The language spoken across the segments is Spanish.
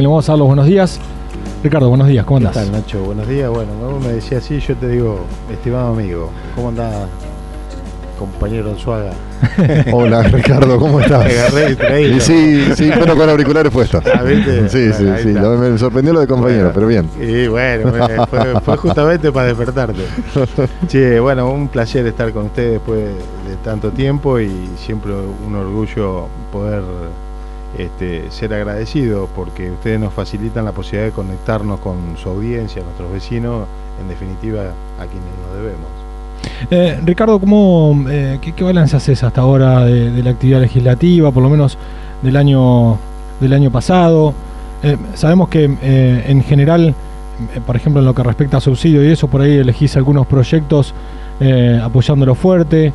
que le vamos a dar los buenos días. Ricardo, buenos días, ¿cómo andás? ¿Qué tal, Nacho? Buenos días. Bueno, me decía así, yo te digo, estimado amigo, ¿cómo andás, compañero Suaga? Hola, Ricardo, ¿cómo estás? Me agarré y Sí, sí, pero con auriculares puestos. Ah, ¿viste? Sí, sí, sí. me sorprendió lo de compañero, pero bien. Y bueno, fue, justamente para despertarte. Sí, bueno, un placer estar con ustedes después de tanto tiempo y siempre un orgullo poder este, ser agradecido porque ustedes nos facilitan la posibilidad de conectarnos con su audiencia, nuestros vecinos, en definitiva a quienes nos debemos. Eh, Ricardo, ¿cómo, eh, qué, balance haces hasta ahora de, la actividad legislativa, por lo menos del año, del año pasado? Eh, sabemos que en general, por ejemplo, en lo que respecta a subsidio y eso, por ahí elegís algunos proyectos apoyándolo fuerte.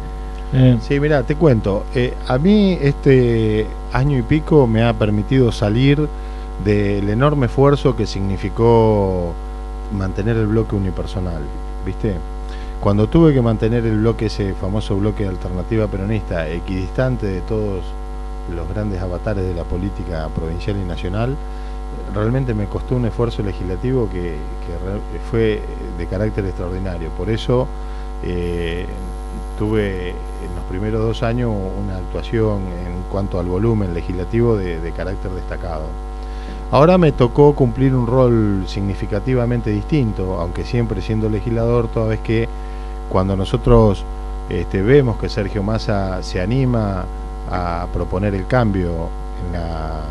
Sí, mira, te cuento. a mí este año y pico me ha permitido salir del enorme esfuerzo que significó mantener el bloque unipersonal, ¿viste? Cuando tuve que mantener el bloque, ese famoso bloque de alternativa peronista, equidistante de todos los grandes avatares de la política provincial y nacional, realmente me costó un esfuerzo legislativo que, fue de carácter extraordinario. Por eso eh, tuve en los primeros dos años una actuación en cuanto al volumen legislativo de, carácter destacado. Ahora me tocó cumplir un rol significativamente distinto, aunque siempre siendo legislador, toda vez que cuando nosotros este, vemos que Sergio Massa se anima a proponer el cambio en la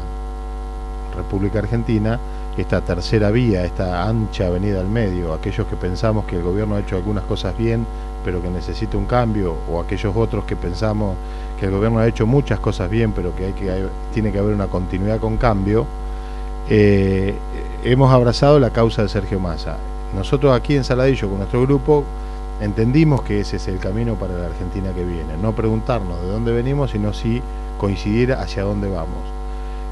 República Argentina, esta tercera vía, esta ancha avenida al medio, aquellos que pensamos que el gobierno ha hecho algunas cosas bien, pero que necesita un cambio, o aquellos otros que pensamos que el gobierno ha hecho muchas cosas bien, pero que, hay que tiene que haber una continuidad con cambio, eh, hemos abrazado la causa de Sergio Massa. Nosotros aquí en Saladillo, con nuestro grupo, entendimos que ese es el camino para la Argentina que viene. No preguntarnos de dónde venimos, sino si coincidir hacia dónde vamos.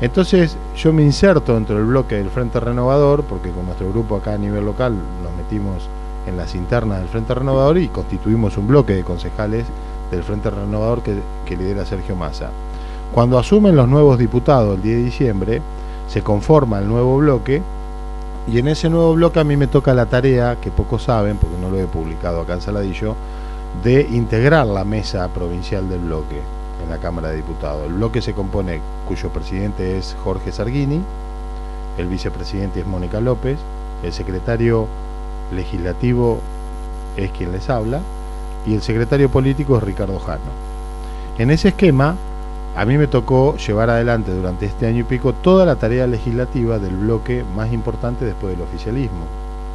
Entonces yo me inserto dentro del bloque del Frente Renovador, porque con nuestro grupo acá a nivel local nos metimos en las internas del Frente Renovador y constituimos un bloque de concejales del Frente Renovador que, lidera Sergio Massa. Cuando asumen los nuevos diputados el 10 de diciembre, se conforma el nuevo bloque y en ese nuevo bloque a mí me toca la tarea, que pocos saben, porque no lo he publicado acá en Saladillo, de integrar la mesa provincial del bloque en la Cámara de Diputados. El bloque se compone, cuyo presidente es Jorge Sarguini, el vicepresidente es Mónica López, el secretario legislativo es quien les habla, y el secretario político es Ricardo Jano. En ese esquema, a mí me tocó llevar adelante durante este año y pico toda la tarea legislativa del bloque más importante después del oficialismo.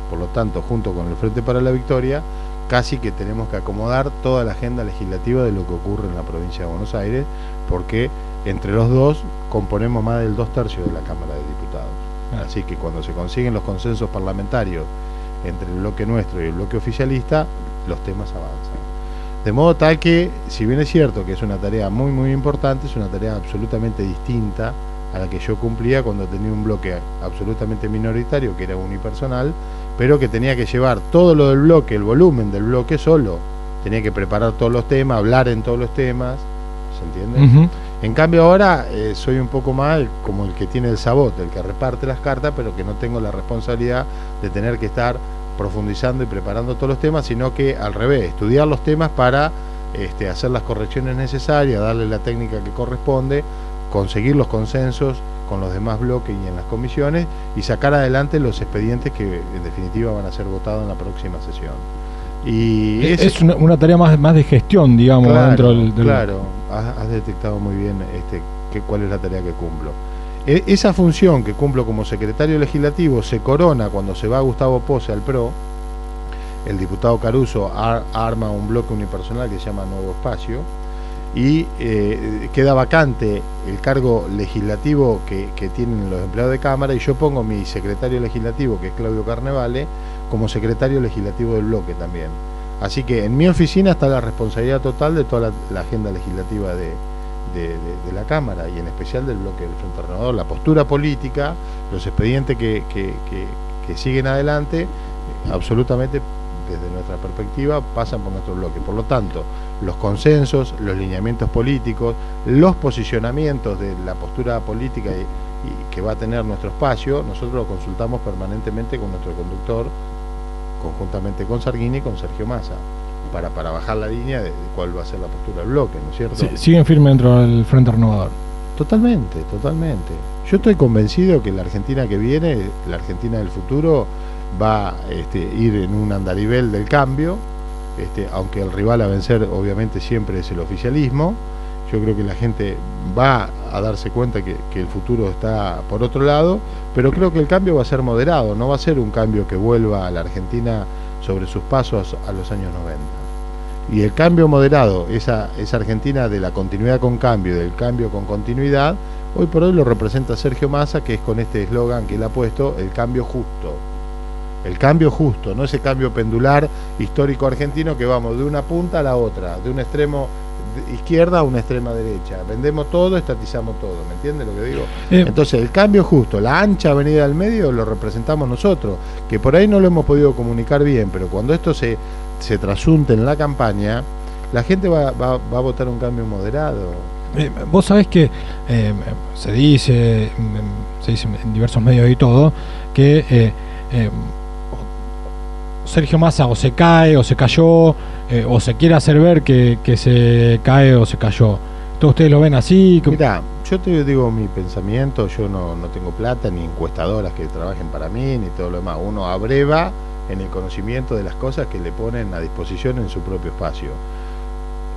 Por lo tanto, junto con el Frente para la Victoria, casi que tenemos que acomodar toda la agenda legislativa de lo que ocurre en la provincia de Buenos Aires, porque entre los dos componemos más del dos tercios de la Cámara de Diputados. Así que cuando se consiguen los consensos parlamentarios entre el bloque nuestro y el bloque oficialista, los temas avanzan. De modo tal que, si bien es cierto que es una tarea muy, muy importante, es una tarea absolutamente distinta a la que yo cumplía cuando tenía un bloque absolutamente minoritario, que era unipersonal, pero que tenía que llevar todo lo del bloque, el volumen del bloque solo. Tenía que preparar todos los temas, hablar en todos los temas, ¿se entiende? En cambio ahora eh, soy un poco más como el que tiene el sabot, el que reparte las cartas, pero que no tengo la responsabilidad de tener que estar profundizando y preparando todos los temas, sino que al revés, estudiar los temas para este, hacer las correcciones necesarias, darle la técnica que corresponde, conseguir los consensos con los demás bloques y en las comisiones y sacar adelante los expedientes que en definitiva van a ser votados en la próxima sesión. Y es, una, tarea más, más de gestión, digamos, dentro del, Claro, has, detectado muy bien este, que, cuál es la tarea que cumplo. E, esa función que cumplo como secretario legislativo se corona cuando se va Gustavo Pose al PRO. El diputado Caruso arma un bloque unipersonal que se llama Nuevo Espacio y eh, queda vacante el cargo legislativo que, tienen los empleados de Cámara y yo pongo mi secretario legislativo, que es Claudio Carnevale, como secretario legislativo del bloque también. Así que en mi oficina está la responsabilidad total de toda la agenda legislativa de, la Cámara y en especial del bloque del Frente Renovador, la postura política, los expedientes que, siguen adelante, eh, absolutamente desde nuestra perspectiva pasan por nuestro bloque. Por lo tanto, los consensos, los lineamientos políticos, los posicionamientos de la postura política y que va a tener nuestro espacio, nosotros lo consultamos permanentemente con nuestro conductor, conjuntamente con Sarguini y con Sergio Massa, para, para bajar la línea de, cuál va a ser la postura del bloque, ¿no es cierto? siguen firmes dentro del Frente Renovador. Totalmente, totalmente. Yo estoy convencido que la Argentina que viene, la Argentina del futuro, va a este, ir en un andarivel del cambio, este, aunque el rival a vencer obviamente siempre es el oficialismo. Yo creo que la gente va a darse cuenta que, el futuro está por otro lado, pero creo que el cambio va a ser moderado, no va a ser un cambio que vuelva a la Argentina sobre sus pasos a los años 90. Y el cambio moderado, esa, esa Argentina de la continuidad con cambio, del cambio con continuidad, hoy por hoy lo representa Sergio Massa, que es con este eslogan que él ha puesto, el cambio justo el cambio justo, no ese cambio pendular histórico argentino que vamos de una punta a la otra, de un extremo izquierda a una extrema derecha. Vendemos todo, estatizamos todo, ¿me entiendes lo que digo? Eh, Entonces, el cambio justo, la ancha avenida del medio lo representamos nosotros, que por ahí no lo hemos podido comunicar bien, pero cuando esto se, se trasunte en la campaña, la gente va, a votar un cambio moderado. Eh, vos sabés que eh, se dice, se dice en diversos medios y todo, que Sergio Massa o se cae o se cayó eh, o se quiere hacer ver que, se cae o se cayó. ¿Todos ustedes lo ven así? Mira, yo te digo mi pensamiento, yo no, no tengo plata ni encuestadoras que trabajen para mí ni todo lo demás. Uno abreva en el conocimiento de las cosas que le ponen a disposición en su propio espacio.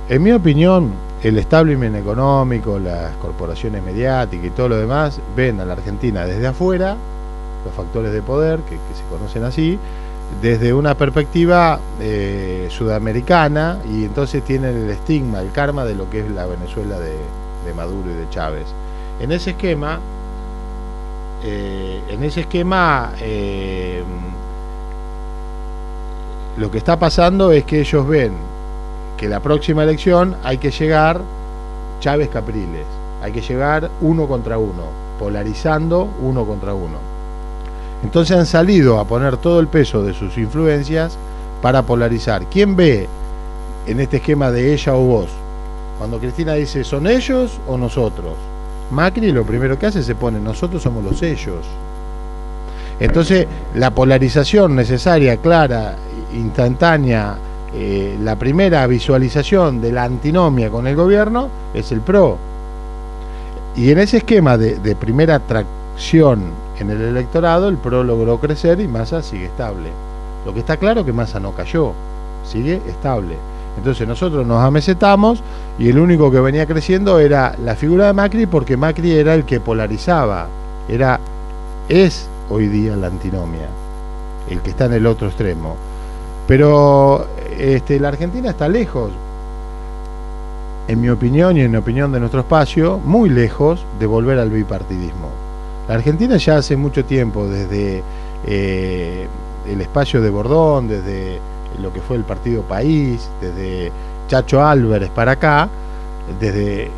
En mi opinión, el establishment económico, las corporaciones mediáticas y todo lo demás ven a la Argentina desde afuera, los factores de poder que se conocen así, desde una perspectiva eh, sudamericana y entonces tienen el estigma, el karma de lo que es la Venezuela de, Maduro y de Chávez. En ese esquema, eh, en ese esquema, eh, lo que está pasando es que ellos ven que la próxima elección hay que llegar Chávez Capriles, hay que llegar uno contra uno, polarizando uno contra uno. Entonces han salido a poner todo el peso de sus influencias para polarizar. ¿Quién ve en este esquema de ella o vos? Cuando Cristina dice, ¿son ellos o nosotros? Macri lo primero que hace se pone, nosotros somos los ellos. Entonces, la polarización necesaria, clara, instantánea, eh, la primera visualización de la antinomia con el gobierno es el PRO. Y en ese esquema de, de primera tracción en el electorado el PRO logró crecer y Massa sigue estable. Lo que está claro es que Massa no cayó, sigue estable. Entonces nosotros nos amesetamos y el único que venía creciendo era la figura de Macri porque Macri era el que polarizaba, era es hoy día la antinomia, el que está en el otro extremo. Pero este, la Argentina está lejos, en mi opinión y en la opinión de nuestro espacio, muy lejos de volver al bipartidismo. La Argentina ya hace mucho tiempo, desde eh, el espacio de Bordón, desde lo que fue el Partido País, desde Chacho Álvarez para acá, desde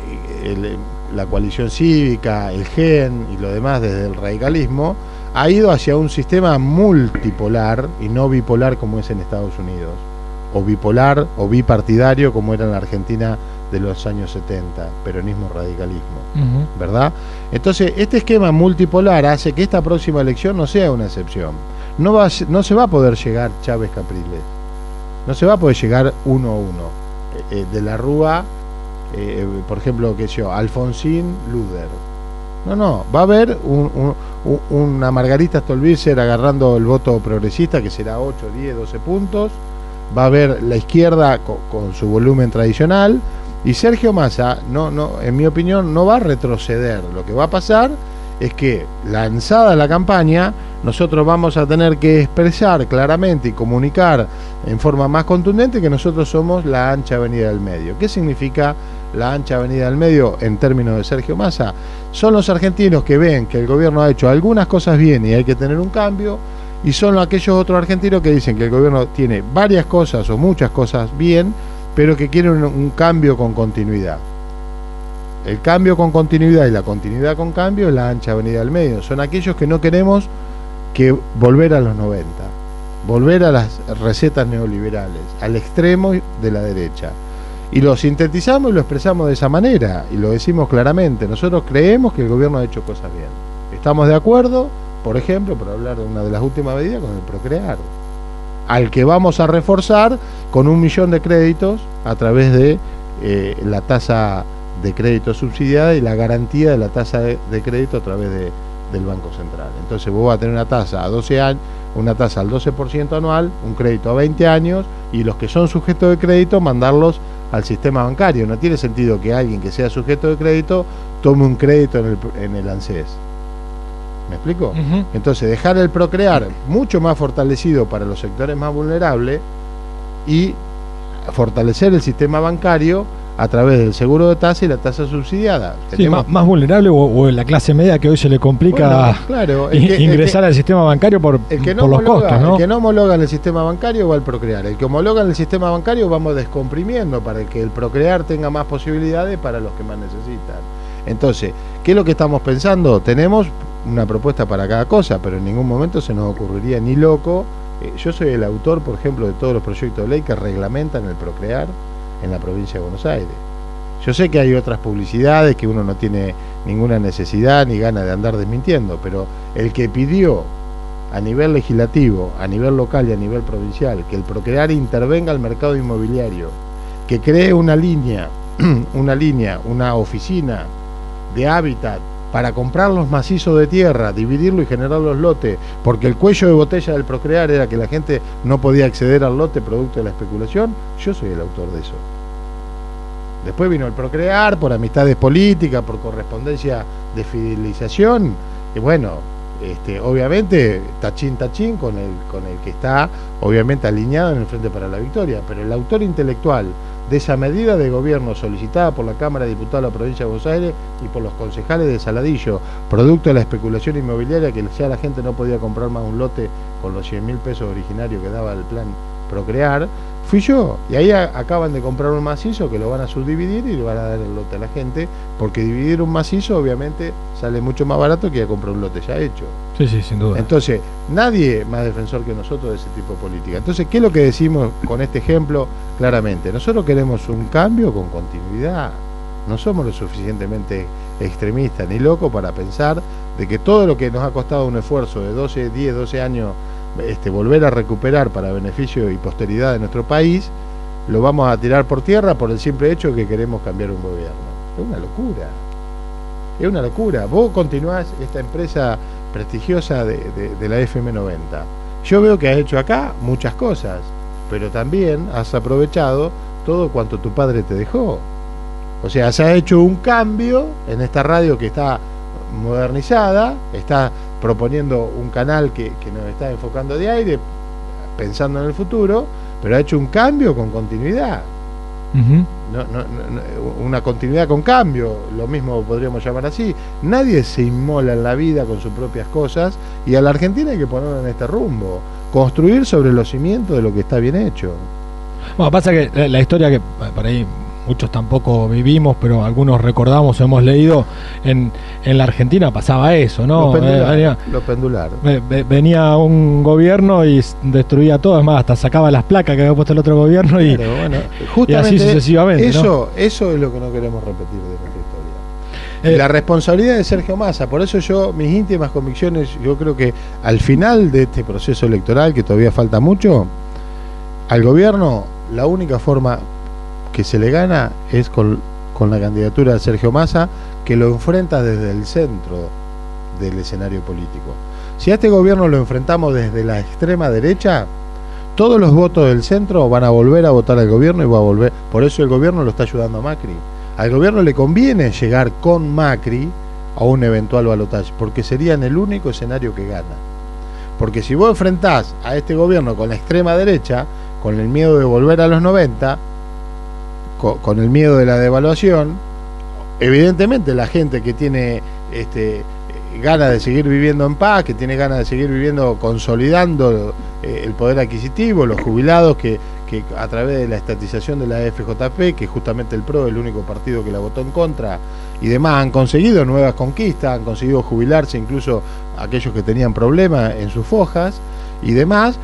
la coalición cívica, el GEN y lo demás, desde el radicalismo, ha ido hacia un sistema multipolar y no bipolar como es en Estados Unidos, o bipolar o bipartidario como era en la Argentina de los años 70, peronismo radicalismo, ¿verdad? Entonces, este esquema multipolar hace que esta próxima elección no sea una excepción. No, va no se va a poder llegar Chávez Capriles, no se va a poder llegar uno a uno. Eh, eh, de la Rúa, eh, por ejemplo, que yo, Alfonsín Luder. No, no, va a haber una Margarita Stolbizer agarrando el voto progresista, que será 8, 10, 12 puntos. Va a haber la izquierda con su volumen tradicional, y Sergio Massa, no, no, en mi opinión, no va a retroceder. Lo que va a pasar es que, lanzada la campaña, nosotros vamos a tener que expresar claramente y comunicar en forma más contundente que nosotros somos la ancha avenida del medio. ¿Qué significa la ancha avenida del medio en términos de Sergio Massa? Son los argentinos que ven que el gobierno ha hecho algunas cosas bien y hay que tener un cambio, y son aquellos otros argentinos que dicen que el gobierno tiene varias cosas o muchas cosas bien, pero que quieren un, cambio con continuidad. El cambio con continuidad y la continuidad con cambio es la ancha avenida del medio. Son aquellos que no queremos que volver a los 90, volver a las recetas neoliberales, al extremo de la derecha. Y lo sintetizamos y lo expresamos de esa manera, y lo decimos claramente. Nosotros creemos que el gobierno ha hecho cosas bien. estamos de acuerdo, por ejemplo, por hablar de una de las últimas medidas, con el procrear, al que vamos a reforzar con un millón de créditos a través de eh, la tasa de crédito subsidiada y la garantía de la tasa de, crédito a través de, del Banco Central. Entonces vos vas a tener una tasa a 12 años, una tasa al 12% anual, un crédito a 20 años y los que son sujetos de crédito mandarlos al sistema bancario. No tiene sentido que alguien que sea sujeto de crédito tome un crédito en el, en el ANSES. ¿Me explico? Entonces, dejar el procrear mucho más fortalecido para los sectores más vulnerables y fortalecer el sistema bancario a través del seguro de tasa y la tasa subsidiada. Sí, más, vulnerable o, en la clase media que hoy se le complica ingresar al sistema bancario por, los costos. ¿no? El que no homologa en el sistema bancario va al procrear. El que homologa en el sistema bancario vamos descomprimiendo para que el procrear tenga más posibilidades para los que más necesitan. Entonces, ¿qué es lo que estamos pensando? Tenemos una propuesta para cada cosa, pero en ningún momento se nos ocurriría ni loco. Eh, yo soy el autor, por ejemplo, de todos los proyectos de ley que reglamentan el procrear en la provincia de Buenos Aires. Yo sé que hay otras publicidades que uno no tiene ninguna necesidad ni gana de andar desmintiendo, pero el que pidió a nivel legislativo, a nivel local y a nivel provincial que el procrear intervenga al mercado inmobiliario, que cree una línea, una línea, una oficina de hábitat para comprar los macizos de tierra, dividirlo y generar los lotes, porque el cuello de botella del procrear era que la gente no podía acceder al lote producto de la especulación, yo soy el autor de eso. Después vino el procrear por amistades políticas, por correspondencia de fidelización, y bueno, este, obviamente tachín tachín con el, con el que está obviamente alineado en el Frente para la Victoria, pero el autor intelectual de esa medida de gobierno solicitada por la Cámara de Diputados de la Provincia de Buenos Aires y por los concejales de Saladillo, producto de la especulación inmobiliaria que ya la gente no podía comprar más un lote con los 100 mil pesos originarios que daba el plan Procrear, fui yo. Y ahí acaban de comprar un macizo que lo van a subdividir y le van a dar el lote a la gente, porque dividir un macizo obviamente sale mucho más barato que comprar un lote ya hecho. Sí, sí, sin duda. Entonces, nadie más defensor que nosotros de ese tipo de política. Entonces, ¿qué es lo que decimos con este ejemplo? Claramente, nosotros queremos un cambio con continuidad. No somos lo suficientemente extremistas ni locos para pensar de que todo lo que nos ha costado un esfuerzo de 12, 10, 12 años este, volver a recuperar para beneficio y posteridad de nuestro país, lo vamos a tirar por tierra por el simple hecho de que queremos cambiar un gobierno. Es una locura. Es una locura. Vos continuás esta empresa prestigiosa de, de la FM90. Yo veo que has hecho acá muchas cosas, pero también has aprovechado todo cuanto tu padre te dejó. O sea, se ha hecho un cambio en esta radio que está modernizada, está proponiendo un canal que, nos está enfocando de aire, pensando en el futuro, pero ha hecho un cambio con continuidad. una continuidad con cambio, lo mismo podríamos llamar así. Nadie se inmola en la vida con sus propias cosas y a la Argentina hay que ponerlo en este rumbo, construir sobre los cimientos de lo que está bien hecho. Bueno, pasa que la, historia que por ahí muchos tampoco vivimos, pero algunos recordamos, hemos leído, en, en la Argentina pasaba eso, ¿no? Eh, lo pendular, venía, un gobierno y destruía todo, es más, hasta sacaba las placas que había puesto el otro gobierno y, así sucesivamente. Eso, eso es lo que no queremos repetir de nuestra historia. Eh, la responsabilidad de Sergio Massa, por eso yo, mis íntimas convicciones, yo creo que al final de este proceso electoral, que todavía falta mucho, al gobierno la única forma que se le gana es con, la candidatura de Sergio Massa, que lo enfrenta desde el centro del escenario político. Si a este gobierno lo enfrentamos desde la extrema derecha, todos los votos del centro van a volver a votar al gobierno y va a volver. Por eso el gobierno lo está ayudando a Macri. Al gobierno le conviene llegar con Macri a un eventual balotaje, porque serían el único escenario que gana. Porque si vos enfrentás a este gobierno con la extrema derecha, con el miedo de volver a los 90, con, el miedo de la devaluación, evidentemente la gente que tiene este, ganas de seguir viviendo en paz, que tiene ganas de seguir viviendo consolidando eh, el poder adquisitivo, los jubilados que, a través de la estatización de la FJP, que justamente el PRO el único partido que la votó en contra, y demás, han conseguido nuevas conquistas, han conseguido jubilarse incluso aquellos que tenían problemas en sus fojas, y demás,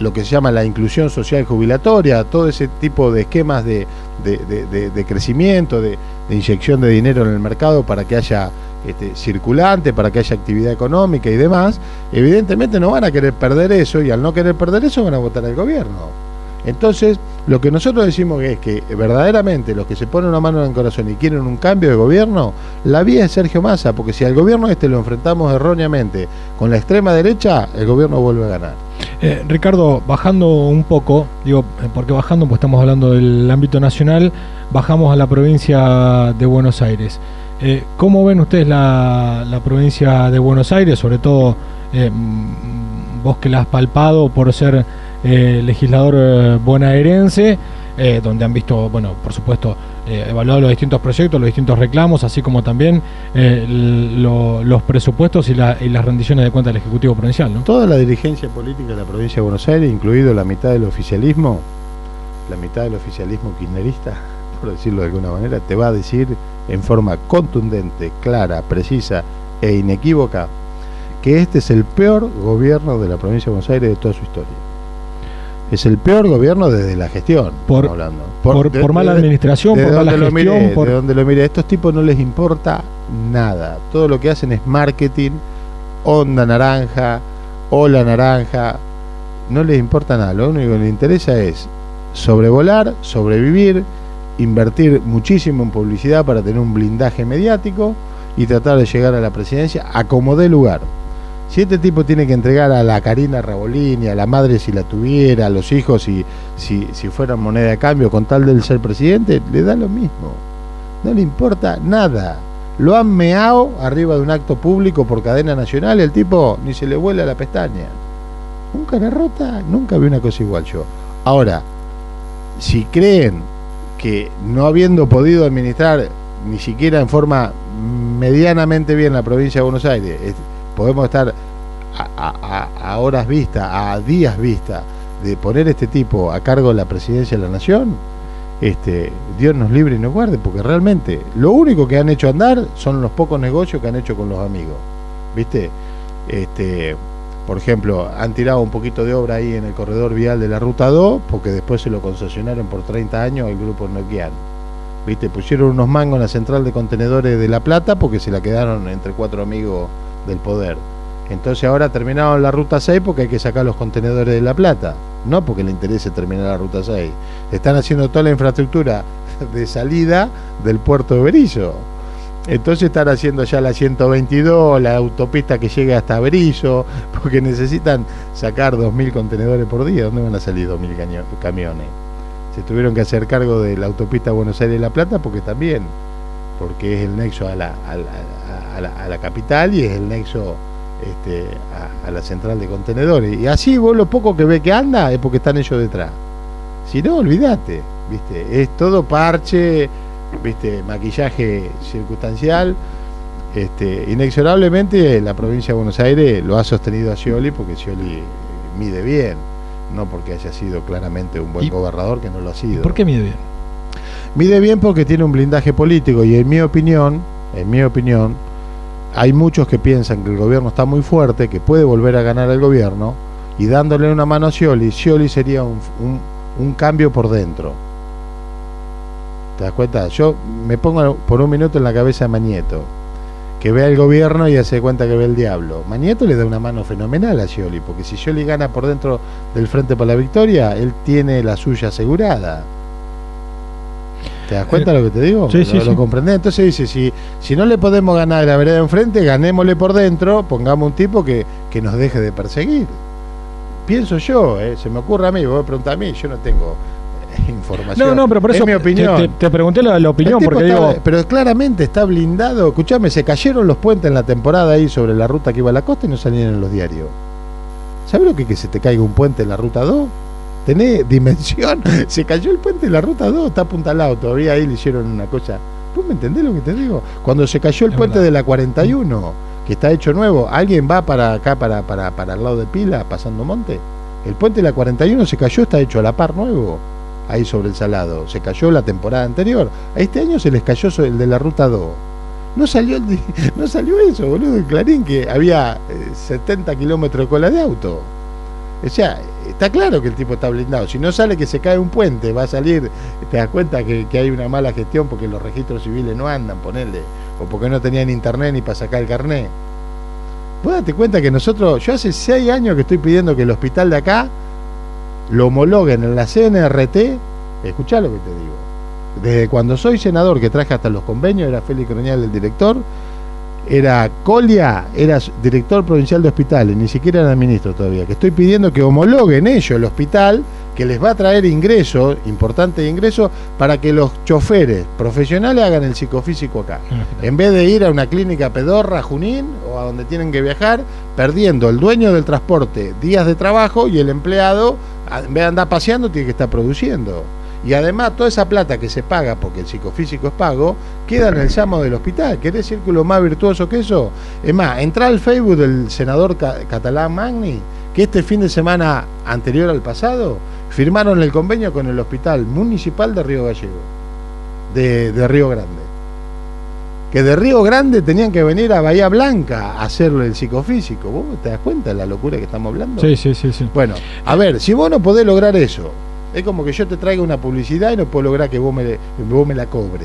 lo que se llama la inclusión social jubilatoria, todo ese tipo de esquemas de, de, crecimiento, de, inyección de dinero en el mercado para que haya este, circulante para que haya actividad económica y demás, evidentemente no van a querer perder eso y al no querer perder eso van a votar al gobierno. Entonces, lo que nosotros decimos es que verdaderamente los que se ponen una mano en el corazón y quieren un cambio de gobierno, la vía es Sergio Massa, porque si al gobierno este lo enfrentamos erróneamente con la extrema derecha, el gobierno vuelve a ganar. Eh, Ricardo, bajando un poco, digo, eh, porque bajando, pues estamos hablando del ámbito nacional, bajamos a la provincia de Buenos Aires. Eh, ¿Cómo ven ustedes la, provincia de Buenos Aires, sobre todo mm, vos que la has palpado por ser legislador bonaerense, donde han visto, bueno, por supuesto, evaluado los distintos proyectos, los distintos reclamos, así como también los presupuestos y, las rendiciones de cuenta del Ejecutivo Provincial. ¿no? Toda la dirigencia política de la provincia de Buenos Aires, incluido la mitad del oficialismo, la mitad del oficialismo kirchnerista, por decirlo de alguna manera, te va a decir en forma contundente, clara, precisa e inequívoca que este es el peor gobierno de la provincia de Buenos Aires de toda su historia. Es el peor gobierno desde la gestión. Por, hablando. por, mala administración, por mala gestión. De donde lo mire, a estos tipos no les importa nada. Todo lo que hacen es marketing, onda naranja, ola naranja. No les importa nada. Lo único que les interesa es sobrevolar, sobrevivir, invertir muchísimo en publicidad para tener un blindaje mediático y tratar de llegar a la presidencia a como dé lugar. Si este tipo tiene que entregar a la Karina Rabolini, a la madre si la tuviera, a los hijos si, si, fueran moneda de cambio con tal del ser presidente, le da lo mismo. No le importa nada. Lo han meado arriba de un acto público por cadena nacional, el tipo ni se le vuela la pestaña. Nunca la rota, nunca vi una cosa igual yo. Ahora, si creen que no habiendo podido administrar ni siquiera en forma medianamente bien la provincia de Buenos Aires, podemos estar a, horas vista, a días vista, de poner este tipo a cargo de la presidencia de la nación, este, Dios nos libre y nos guarde, porque realmente lo único que han hecho andar son los pocos negocios que han hecho con los amigos. ¿Viste? Este, por ejemplo, han tirado un poquito de obra ahí en el corredor vial de la Ruta 2, porque después se lo concesionaron por 30 años el grupo Nokian. ¿Viste? Pusieron unos mangos en la central de contenedores de La Plata porque se la quedaron entre cuatro amigos del poder. Entonces ahora terminaron la ruta 6 porque hay que sacar los contenedores de La Plata, no porque le interese terminar la ruta 6. Están haciendo toda la infraestructura de salida del puerto de Berizo. Entonces están haciendo ya la 122, la autopista que llegue hasta Berizo, porque necesitan sacar 2.000 contenedores por día. ¿Dónde van a salir 2.000 camiones? Se tuvieron que hacer cargo de la autopista Buenos Aires-La Plata porque también, porque es el nexo a la, a la, capital y es el nexo este, a, la central de contenedores. Y así vos lo poco que ve que anda es porque están ellos detrás. Si no, olvídate, ¿viste? Es todo parche, ¿viste? Maquillaje circunstancial. Este, inexorablemente la provincia de Buenos Aires lo ha sostenido a Scioli porque Scioli mide bien, no porque haya sido claramente un buen gobernador que no lo ha sido. ¿Por qué mide bien? Mide bien porque tiene un blindaje político y en mi opinión, en mi opinión, hay muchos que piensan que el gobierno está muy fuerte, que puede volver a ganar el gobierno, y dándole una mano a Scioli, Scioli sería un, cambio por dentro. ¿Te das cuenta? Yo me pongo por un minuto en la cabeza de Mañeto, que ve al gobierno y hace cuenta que ve el diablo. Mañeto le da una mano fenomenal a Scioli, porque si Scioli gana por dentro del Frente para la Victoria, él tiene la suya asegurada. ¿Te das cuenta de lo que te digo? Sí, sí, lo, Entonces dice, si, si no le podemos ganar a la vereda enfrente, ganémosle por dentro, pongamos un tipo que, que nos deje de perseguir. Pienso yo, eh, se me ocurre a mí, vos me a mí, yo no tengo eh, información. No, no, pero por eso mi opinión. Te, pregunté la, opinión porque digo... Pero claramente está blindado. Escuchame, se cayeron los puentes en la temporada ahí sobre la ruta que iba a la costa y no salían en los diarios. ¿Sabes lo que es que se te caiga un puente en la ruta 2? Tenés dimensión. Se cayó el puente de la ruta 2, está apuntalado, todavía ahí le hicieron una cosa. ¿Vos me entendés lo que te digo? Cuando se cayó el puente de la 41, que está hecho nuevo, ¿alguien va para acá, para, para, para el lado de Pila, pasando monte? El puente de la 41 se cayó, está hecho a la par nuevo, ahí sobre el Salado. Se cayó la temporada anterior. A este año se les cayó el de la ruta 2. No salió, no salió eso, boludo, en Clarín, que había 70 eh, kilómetros de cola de auto. O sea, está claro que el tipo está blindado. Si no sale que se cae un puente, va a salir, te das cuenta que, hay una mala gestión porque los registros civiles no andan, ponerle. o porque no tenían internet ni para sacar el carnet. Vos date cuenta que nosotros, yo hace seis años que estoy pidiendo que el hospital de acá lo homologuen en la CNRT, escuchá lo que te digo. Desde cuando soy senador, que traje hasta los convenios, era Félix Coroñal el director, era Colia, era director provincial de hospitales, ni siquiera era ministro todavía, que estoy pidiendo que homologuen ellos el hospital, que les va a traer ingresos, importante ingresos, para que los choferes profesionales hagan el psicofísico acá. En vez de ir a una clínica pedorra, Junín, o a donde tienen que viajar, perdiendo el dueño del transporte días de trabajo y el empleado, en vez de andar paseando, tiene que estar produciendo. Y además toda esa plata que se paga, porque el psicofísico es pago, queda en el llamo del hospital. ¿Querés círculo más virtuoso que eso? Es más, entra al Facebook del senador catalán Magni, que este fin de semana anterior al pasado firmaron el convenio con el Hospital Municipal de Río Gallego, de, de Río Grande. Que de Río Grande tenían que venir a Bahía Blanca a hacerle el psicofísico. ¿Vos te das cuenta de la locura que estamos hablando? Sí, sí, sí, sí. Bueno, a ver, si vos no podés lograr eso, es como que yo te traiga una publicidad y no puedo lograr que vos me, vos me la cobre.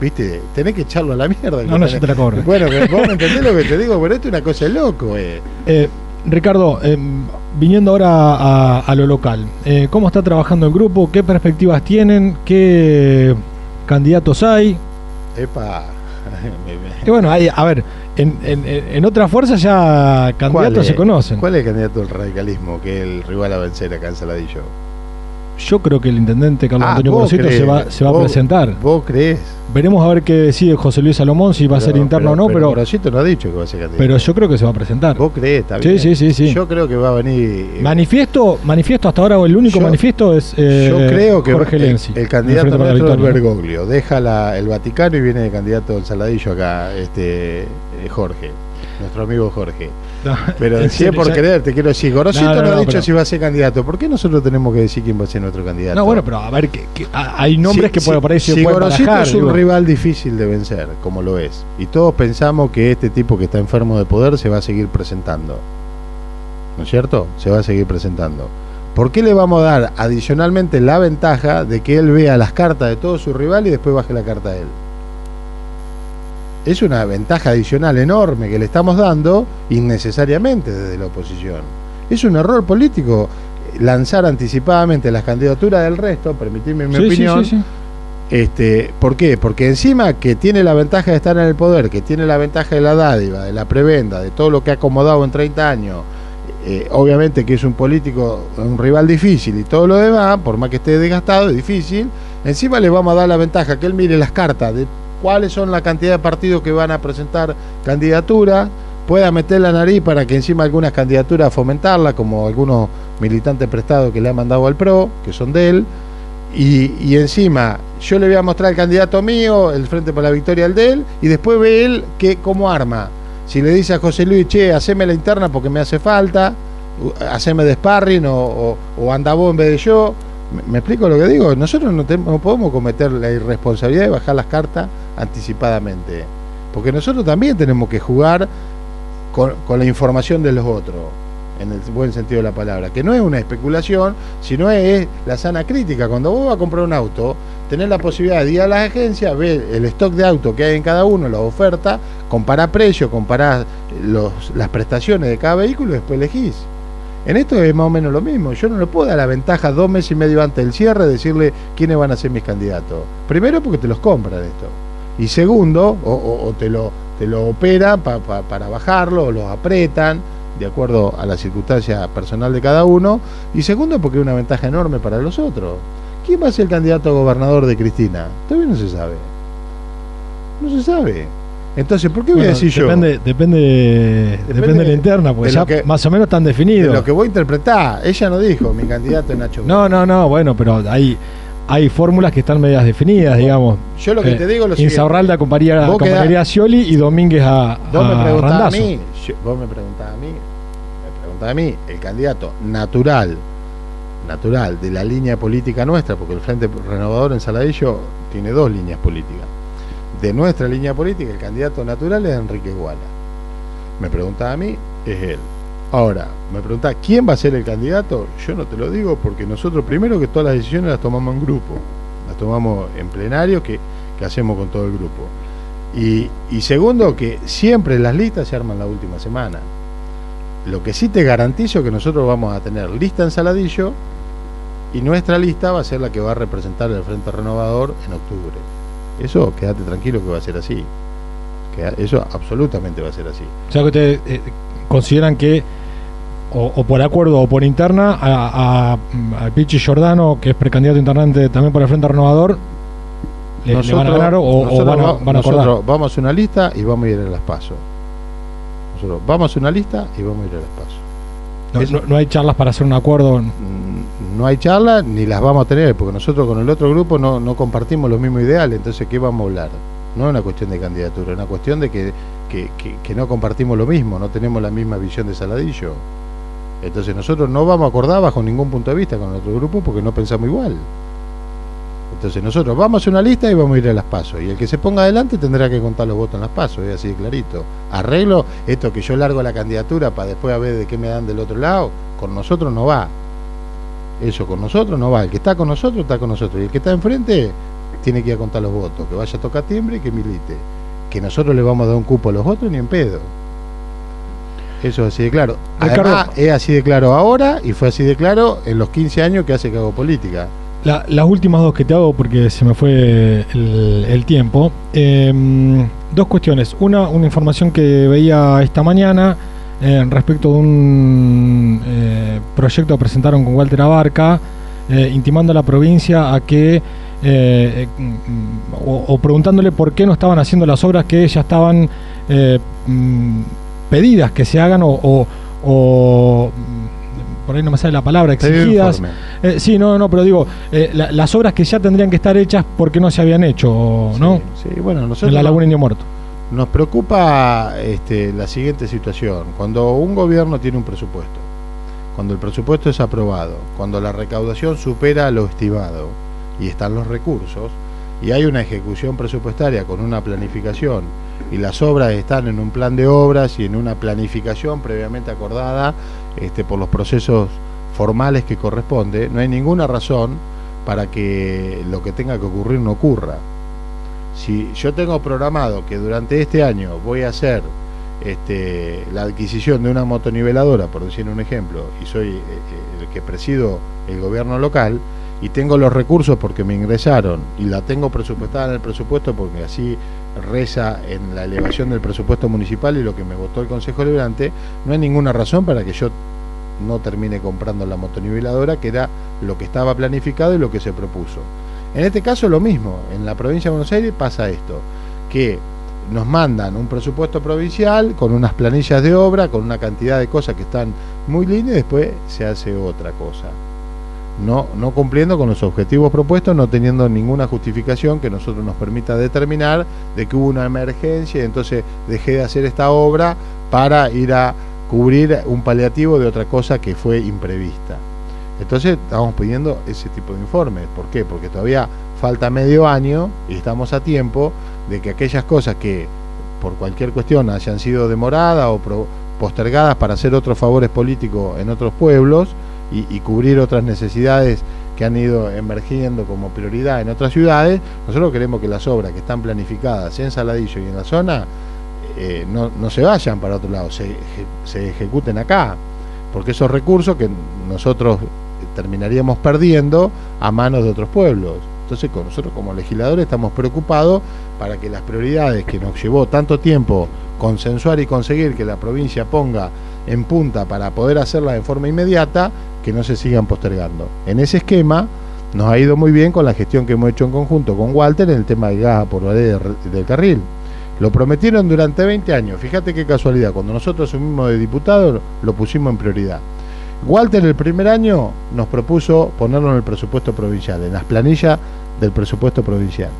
¿Viste? Tenés que echarlo a la mierda. No, no, yo te la cobro. Bueno, vos me entendés lo que te digo, pero esto es una cosa de loco, eh. eh Ricardo, eh, viniendo ahora a, lo local, eh, ¿cómo está trabajando el grupo? ¿Qué perspectivas tienen? ¿Qué candidatos hay? Epa. y bueno, hay, a ver, en, en, en otras fuerzas ya candidatos se conocen. ¿Cuál es el candidato del radicalismo que el rival a vencer acá en Saladillo? Yo creo que el intendente Carlos ah, Antonio Morosito se va, se va a presentar. ¿Vos crees? Veremos a ver qué decide José Luis Salomón, si va a ser interno o no, pero. Morosito no ha dicho que va a ser candidato. Pero yo creo que se va a presentar. ¿Vos crees? Está bien. Sí, sí, sí, Yo creo que va a venir. Eh, manifiesto, manifiesto hasta ahora, el único manifiesto es. Eh, yo creo que Jorge Lenzi. El, candidato nuestro es Bergoglio. Deja la, el Vaticano y viene el candidato del Saladillo acá, este eh, Jorge nuestro amigo Jorge. pero decía por querer, te quiero decir, Gorosito no, ha dicho si va a ser candidato. ¿Por qué nosotros tenemos que decir quién va a ser nuestro candidato? No, bueno, pero a ver, que, hay nombres que pueden aparecer. Si Gorosito es un rival difícil de vencer, como lo es, y todos pensamos que este tipo que está enfermo de poder se va a seguir presentando. ¿No es cierto? Se va a seguir presentando. ¿Por qué le vamos a dar adicionalmente la ventaja de que él vea las cartas de todo su rival y después baje la carta a él? Es una ventaja adicional enorme que le estamos dando innecesariamente desde la oposición. Es un error político lanzar anticipadamente las candidaturas del resto, permitirme mi opinión. este, ¿Por qué? Porque encima que tiene la ventaja de estar en el poder, que tiene la ventaja de la dádiva, de la prebenda, de todo lo que ha acomodado en 30 años, eh, obviamente que es un político, un rival difícil y todo lo demás, por más que esté desgastado, es difícil, encima le vamos a dar la ventaja que él mire las cartas de cuáles son la cantidad de partidos que van a presentar candidatura, pueda meter la nariz para que encima algunas candidaturas fomentarla, como algunos militantes prestados que le han mandado al PRO, que son de él, y, encima yo le voy a mostrar el candidato mío, el Frente por la Victoria el de él, y después ve él que cómo arma. Si le dice a José Luis, che, haceme la interna porque me hace falta, haceme de sparring o, o, anda vos en vez de yo. ¿Me, explico lo que digo? Nosotros no, no podemos cometer la irresponsabilidad de bajar las cartas anticipadamente. Porque nosotros también tenemos que jugar con, la información de los otros, en el buen sentido de la palabra, que no es una especulación, sino es la sana crítica. Cuando vos vas a comprar un auto, tenés la posibilidad de ir a las agencias, ver el stock de auto que hay en cada uno, la oferta, comparar precios, comparar las prestaciones de cada vehículo y después elegís. En esto es más o menos lo mismo. Yo no le puedo dar la ventaja dos meses y medio antes del cierre decirle quiénes van a ser mis candidatos. Primero porque te los compran esto y segundo, o, te, lo, te lo operan para bajarlo, o los apretan, de acuerdo a la circunstancia personal de cada uno, y segundo porque es una ventaja enorme para los otros. ¿Quién va a ser el candidato a gobernador de Cristina? Todavía no se sabe. No se sabe. Entonces, ¿por qué voy a decir yo? Depende, depende, depende, de la interna, porque ya más o menos están definidos. lo que voy a interpretar. Ella no dijo, mi candidato es Nacho. No, no, no, bueno, pero ahí hay fórmulas que están medias definidas, digamos. Yo lo que te digo es lo Insaurralde acompañaría, acompañaría a Scioli y Domínguez a, vos me preguntás a mí, vos me preguntás a mí, me preguntás a mí, el candidato natural, natural de la línea política nuestra, porque el Frente Renovador en Saladillo tiene dos líneas políticas. De nuestra línea política, el candidato natural es Enrique Guala. Me preguntás a mí, es él. Ahora, me pregunta ¿quién va a ser el candidato? Yo no te lo digo porque nosotros primero que todas las decisiones las tomamos en grupo, las tomamos en plenario que, hacemos con todo el grupo. Y, segundo, que siempre las listas se arman la última semana. Lo que sí te garantizo que nosotros vamos a tener lista en Saladillo y nuestra lista va a ser la que va a representar el Frente Renovador en octubre. Eso, quédate tranquilo que va a ser así. Que eso absolutamente va a ser así. O sea que ustedes eh, consideran que, o, o, por acuerdo o por interna, a, a, a Pichi Giordano, que es precandidato internante también por el Frente Renovador, le, nosotros, le van a ganar o, o van, a, van a acordar. Nosotros vamos a una lista y vamos a ir a las pasos. Nosotros vamos a una lista y vamos a ir a las pasos. No, no, no, hay charlas para hacer un acuerdo. No hay charlas ni las vamos a tener, porque nosotros con el otro grupo no, no compartimos los mismos ideales, entonces ¿qué vamos a hablar? No es una cuestión de candidatura, es una cuestión de que, que, que, que, no compartimos lo mismo, no tenemos la misma visión de Saladillo. Entonces nosotros no vamos a acordar bajo ningún punto de vista con el otro grupo porque no pensamos igual. Entonces nosotros vamos a una lista y vamos a ir a las pasos. Y el que se ponga adelante tendrá que contar los votos en las pasos, es así de clarito. Arreglo esto que yo largo la candidatura para después a ver de qué me dan del otro lado, con nosotros no va. Eso con nosotros no va. El que está con nosotros está con nosotros. Y el que está enfrente tiene que ir a contar los votos. Que vaya a tocar timbre y que milite. Que nosotros le vamos a dar un cupo a los otros ni en pedo. Eso es así de claro. Además, es así de claro ahora y fue así de claro en los 15 años que hace que hago política. La, las últimas dos que te hago porque se me fue el, el tiempo. Eh, dos cuestiones. Una, una información que veía esta mañana eh, respecto de un eh, proyecto que presentaron con Walter Abarca, eh, intimando a la provincia a que, o, o, preguntándole por qué no estaban haciendo las obras que ya estaban mm, pedidas que se hagan o, o, o por ahí no me sale la palabra, exigidas. Eh, sí, no, no, pero digo, eh, la, las obras que ya tendrían que estar hechas porque no se habían hecho, ¿no? Sí, sí bueno, nosotros. En la Laguna Indio Muerto. Nos preocupa este, la siguiente situación. Cuando un gobierno tiene un presupuesto, cuando el presupuesto es aprobado, cuando la recaudación supera lo estimado y están los recursos, y hay una ejecución presupuestaria con una planificación y las obras están en un plan de obras y en una planificación previamente acordada este, por los procesos formales que corresponde, no hay ninguna razón para que lo que tenga que ocurrir no ocurra. Si yo tengo programado que durante este año voy a hacer este, la adquisición de una motoniveladora, por decir un ejemplo, y soy eh, el que presido el gobierno local, y tengo los recursos porque me ingresaron y la tengo presupuestada en el presupuesto porque así reza en la elevación del presupuesto municipal y lo que me votó el Consejo Liberante, no hay ninguna razón para que yo no termine comprando la motoniveladora, que era lo que estaba planificado y lo que se propuso. En este caso lo mismo, en la provincia de Buenos Aires pasa esto, que nos mandan un presupuesto provincial con unas planillas de obra, con una cantidad de cosas que están muy lindas y después se hace otra cosa no, no cumpliendo con los objetivos propuestos, no teniendo ninguna justificación que nosotros nos permita determinar de que hubo una emergencia y entonces dejé de hacer esta obra para ir a cubrir un paliativo de otra cosa que fue imprevista. Entonces estamos pidiendo ese tipo de informes. ¿Por qué? Porque todavía falta medio año y estamos a tiempo de que aquellas cosas que por cualquier cuestión hayan sido demoradas o postergadas para hacer otros favores políticos en otros pueblos, y, cubrir otras necesidades que han ido emergiendo como prioridad en otras ciudades, nosotros queremos que las obras que están planificadas en Saladillo y en la zona eh, no, no, se vayan para otro lado, se, se ejecuten acá, porque esos recursos que nosotros terminaríamos perdiendo a manos de otros pueblos. Entonces nosotros como legisladores estamos preocupados para que las prioridades que nos llevó tanto tiempo consensuar y conseguir que la provincia ponga en punta para poder hacerla de forma inmediata, que no se sigan postergando. En ese esquema nos ha ido muy bien con la gestión que hemos hecho en conjunto con Walter en el tema de gas por la ley del carril. Lo prometieron durante 20 años. Fíjate qué casualidad, cuando nosotros asumimos de diputados lo pusimos en prioridad. Walter el primer año nos propuso ponerlo en el presupuesto provincial, en las planillas del presupuesto provincial.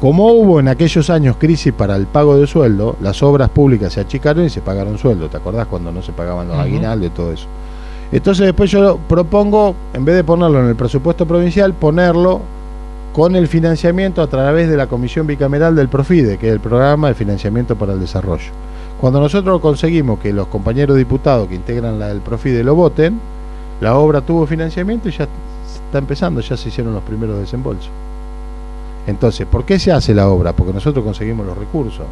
Como hubo en aquellos años crisis para el pago de sueldo, las obras públicas se achicaron y se pagaron sueldo. ¿Te acordás cuando no se pagaban los uh -huh. aguinaldos y todo eso? Entonces después yo propongo, en vez de ponerlo en el presupuesto provincial, ponerlo con el financiamiento a través de la Comisión Bicameral del Profide, que es el programa de financiamiento para el desarrollo. Cuando nosotros conseguimos que los compañeros diputados que integran la del Profide lo voten, la obra tuvo financiamiento y ya está empezando, ya se hicieron los primeros desembolsos. Entonces, ¿por qué se hace la obra? Porque nosotros conseguimos los recursos.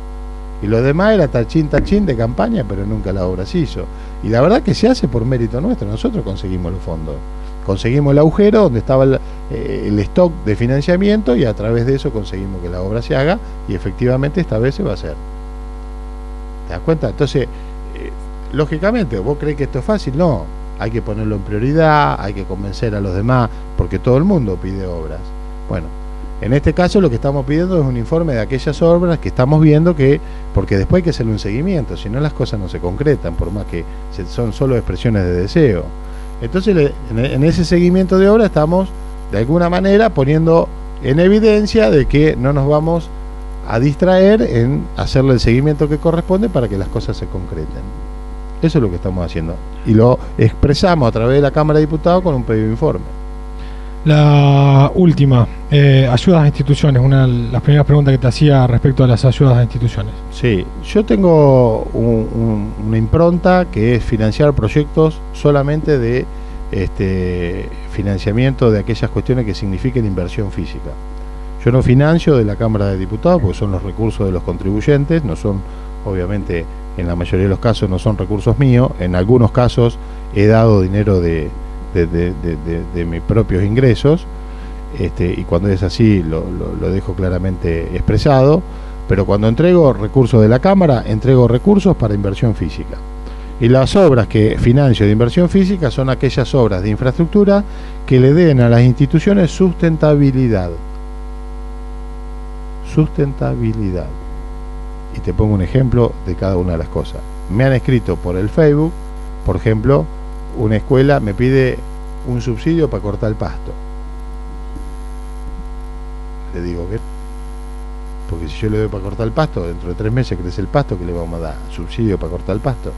Y lo demás era tachín, tachín de campaña, pero nunca la obra se hizo. Y la verdad que se hace por mérito nuestro. Nosotros conseguimos los fondos. Conseguimos el agujero donde estaba el, eh, stock de financiamiento y a través de eso conseguimos que la obra se haga y efectivamente esta vez se va a hacer. ¿Te das cuenta? Entonces, eh, lógicamente, ¿vos crees que esto es fácil? No, hay que ponerlo en prioridad, hay que convencer a los demás, porque todo el mundo pide obras. Bueno, en este caso lo que estamos pidiendo es un informe de aquellas obras que estamos viendo que, porque después hay que hacerle un seguimiento, si no las cosas no se concretan, por más que son solo expresiones de deseo. Entonces en ese seguimiento de obras estamos de alguna manera poniendo en evidencia de que no nos vamos a distraer en hacerle el seguimiento que corresponde para que las cosas se concreten. Eso es lo que estamos haciendo. Y lo expresamos a través de la Cámara de Diputados con un pedido de informe. La última, eh, ayudas a instituciones, una de las primeras preguntas que te hacía respecto a las ayudas a instituciones. Sí, yo tengo una impronta que es financiar proyectos solamente de este, financiamiento de aquellas cuestiones que signifiquen inversión física. Yo no financio de la Cámara de Diputados porque son los recursos de los contribuyentes, no son, obviamente, en la mayoría de los casos no son recursos míos, en algunos casos he dado dinero de, de, mis propios ingresos, este, y cuando es así lo, lo, dejo claramente expresado, pero cuando entrego recursos de la Cámara, entrego recursos para inversión física. Y las obras que financio de inversión física son aquellas obras de infraestructura que le den a las instituciones sustentabilidad sustentabilidad. Y te pongo un ejemplo de cada una de las cosas. Me han escrito por el Facebook, por ejemplo, una escuela me pide un subsidio para cortar el pasto. Le digo que porque si yo le doy para cortar el pasto, dentro de tres meses crece el pasto, que le vamos a dar? ¿Subsidio para cortar el pasto?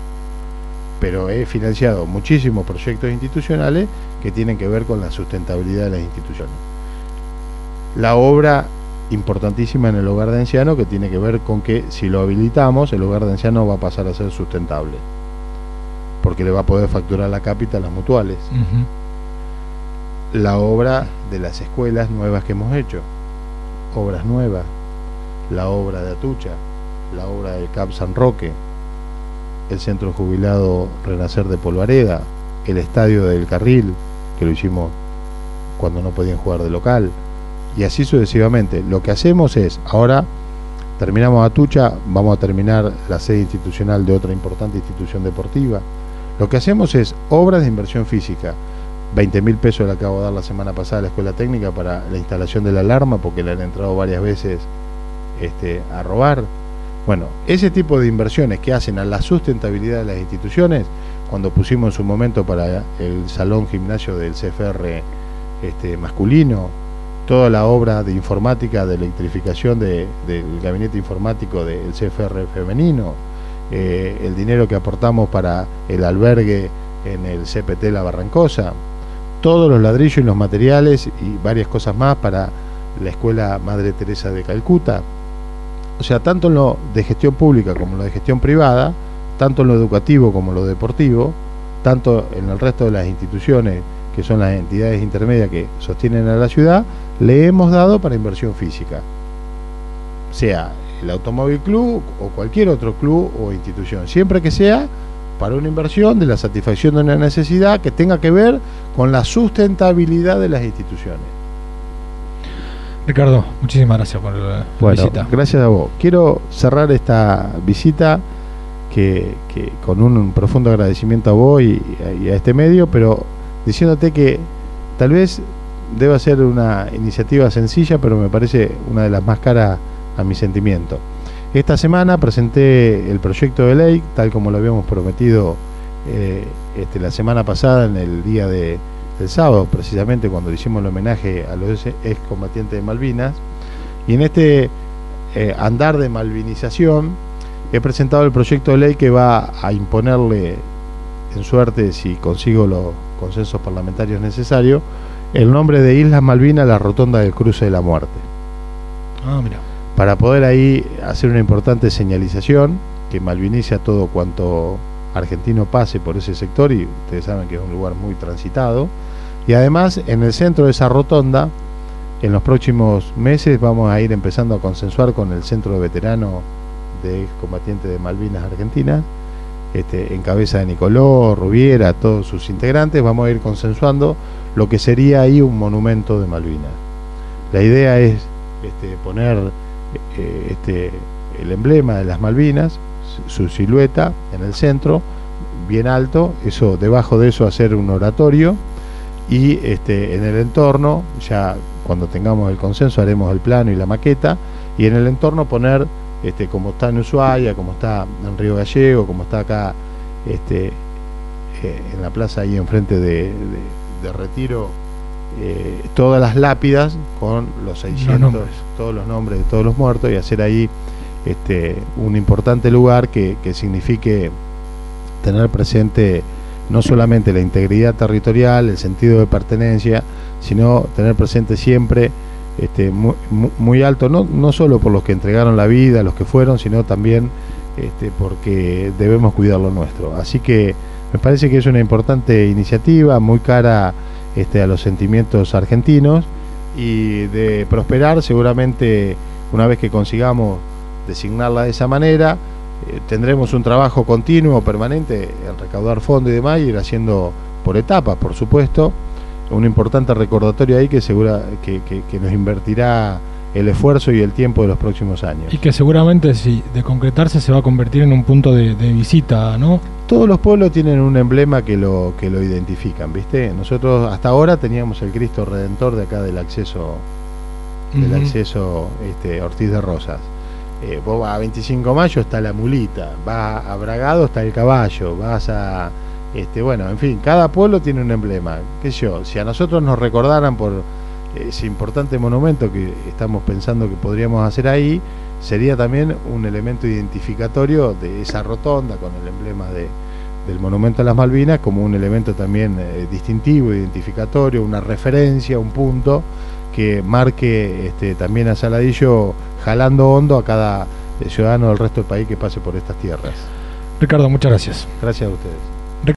Pero he financiado muchísimos proyectos institucionales que tienen que ver con la sustentabilidad de las instituciones. La obra importantísima en el hogar de anciano que tiene que ver con que si lo habilitamos, el hogar de anciano va a pasar a ser sustentable. Porque le va a poder facturar la cápita a las mutuales. La obra de las escuelas nuevas que hemos hecho. Obras nuevas. La obra de Atucha. La obra del CAP San Roque. El centro jubilado Renacer de Polvareda. El estadio del Carril, que lo hicimos cuando no podían jugar de local y así sucesivamente. Lo que hacemos es, ahora terminamos Atucha, vamos a terminar la sede institucional de otra importante institución deportiva. Lo que hacemos es obras de inversión física. 20 mil pesos le acabo de dar la semana pasada a la escuela técnica para la instalación de la alarma porque le han entrado varias veces este, a robar. Bueno, ese tipo de inversiones que hacen a la sustentabilidad de las instituciones, cuando pusimos en su momento para el salón gimnasio del CFR este, masculino, toda la obra de informática, de electrificación del gabinete informático del CFR femenino, eh, el dinero que aportamos para el albergue en el CPT La Barrancosa, todos los ladrillos y los materiales y varias cosas más para la Escuela Madre Teresa de Calcuta. O sea, tanto en lo de gestión pública como en lo de gestión privada, tanto en lo educativo como lo deportivo, tanto en el resto de las instituciones que son las entidades intermedias que sostienen a la ciudad, le hemos dado para inversión física, sea el Automóvil Club o cualquier otro club o institución, siempre que sea para una inversión de la satisfacción de una necesidad que tenga que ver con la sustentabilidad de las instituciones. Ricardo, muchísimas gracias por la visita. Gracias a vos. Quiero cerrar esta visita que, con un profundo agradecimiento a vos y a este medio, pero diciéndote que tal vez deba ser una iniciativa sencilla, pero me parece una de las más caras a mi sentimiento. Esta semana presenté el proyecto de ley, tal como lo habíamos prometido eh, este, la semana pasada, en el día de, del sábado, precisamente cuando hicimos el homenaje a los excombatientes de Malvinas. Y en este eh, andar de malvinización, he presentado el proyecto de ley que va a imponerle, en suerte, si consigo los consensos parlamentarios necesarios, el nombre de Islas Malvinas, la rotonda del cruce de la muerte. Ah, mira. Para poder ahí hacer una importante señalización que malvinice a todo cuanto argentino pase por ese sector y ustedes saben que es un lugar muy transitado. Y además en el centro de esa rotonda En los próximos meses vamos a ir empezando a consensuar con el Centro de Veteranos de Excombatientes de Malvinas Argentina, este, en cabeza de Nicoló, Rubiera, todos sus integrantes, vamos a ir consensuando lo que sería ahí un monumento de Malvinas. La idea es este, poner eh, este, el emblema de las Malvinas, su silueta en el centro, bien alto, eso debajo de eso hacer un oratorio y este, en el entorno, ya cuando tengamos el consenso haremos el plano y la maqueta, y en el entorno poner, este, como está en Ushuaia, como está en Río Gallego, como está acá este, eh, en la plaza ahí enfrente de, de, Retiro, eh, todas las lápidas con los 600, todos los nombres de todos los muertos y hacer ahí este, un importante lugar que, que signifique tener presente no solamente la integridad territorial, el sentido de pertenencia, sino tener presente siempre este, muy, alto, no, no solo por los que entregaron la vida, los que fueron, sino también este, porque debemos cuidar lo nuestro. Así que me parece que es una importante iniciativa, muy cara este, a los sentimientos argentinos y de prosperar seguramente una vez que consigamos designarla de esa manera, eh, tendremos un trabajo continuo, permanente, en recaudar fondos y demás, y ir haciendo por etapas, por supuesto, un importante recordatorio ahí que, segura, que, nos invertirá el esfuerzo y el tiempo de los próximos años. Y que seguramente si de concretarse se va a convertir en un punto de, visita, ¿no? Todos los pueblos tienen un emblema que lo, que lo identifican, ¿viste? Nosotros hasta ahora teníamos el Cristo Redentor de acá del acceso, del acceso este, Ortiz de Rosas eh, vos vas a 25 de mayo está la mulita, vas a Bragado está el caballo, vas a este bueno, en fin, cada pueblo tiene un emblema. ¿Qué yo? Si a nosotros nos recordaran por ese importante monumento que estamos pensando que podríamos hacer ahí, sería también un elemento identificatorio de esa rotonda con el emblema de, del monumento a las Malvinas como un elemento también eh, distintivo, identificatorio, una referencia, un punto que marque este, también a Saladillo jalando hondo a cada ciudadano del resto del país que pase por estas tierras. Ricardo, muchas gracias. Gracias a ustedes.